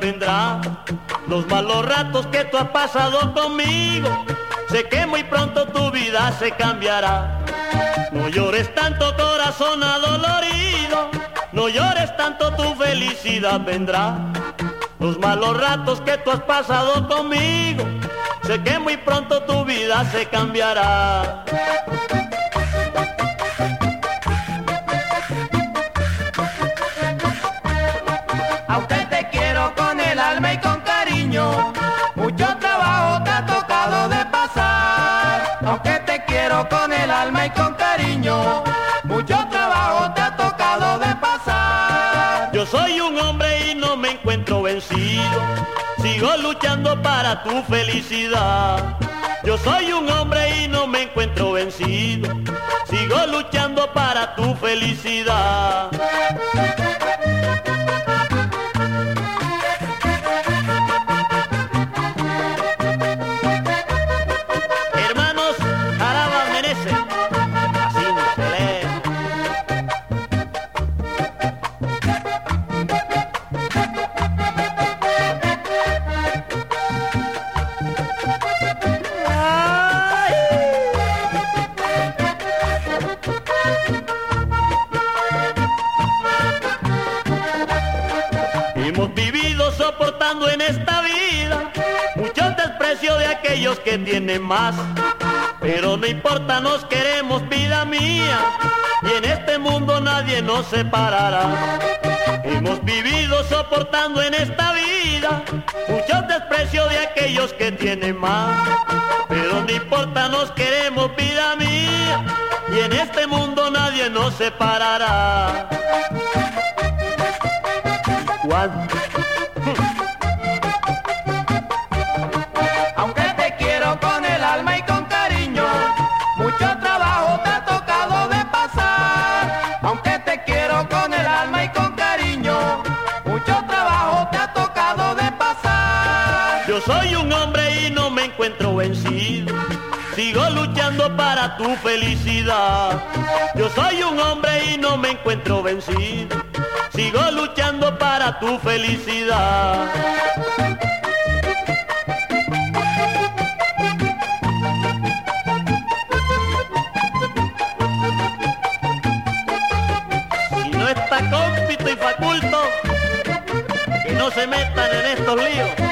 vendrá. Los malos ratos que tú has pasado conmigo, sé que muy pronto tu vida se cambiará. No llores tanto, corazón adolorido. No llores tanto, tu felicidad vendrá. Los malos ratos que tú has pasado conmigo, sé que muy pronto tu vida se cambiará. Con el alma y con cariño, mucho trabajo te ha tocado de pasar. Yo soy un hombre y no me encuentro vencido. Sigo luchando para tu felicidad. Yo soy un hombre y no me encuentro vencido. Sigo luchando para tu felicidad. Hemos vivido soportando en esta vida mucho desprecio de aquellos que tienen más. Pero no importa, nos queremos, vida mía, y en este mundo nadie nos separará. Hemos vivido soportando en esta vida mucho desprecio de aquellos que tienen más. Pero no importa, nos queremos, vida mía, y en este mundo nadie nos separará. Aunque te quiero con el alma y con cariño, mucho trabajo te ha tocado de pasar. Aunque te quiero con el alma y con cariño, mucho trabajo te ha tocado de pasar. Yo soy un hombre y no me encuentro vencido. Sigo luchando para tu felicidad. Yo soy un hombre y no me encuentro vencido. Sigo luchando para tu felicidad. Si no está cómpito y faculto, que no se metan en estos líos.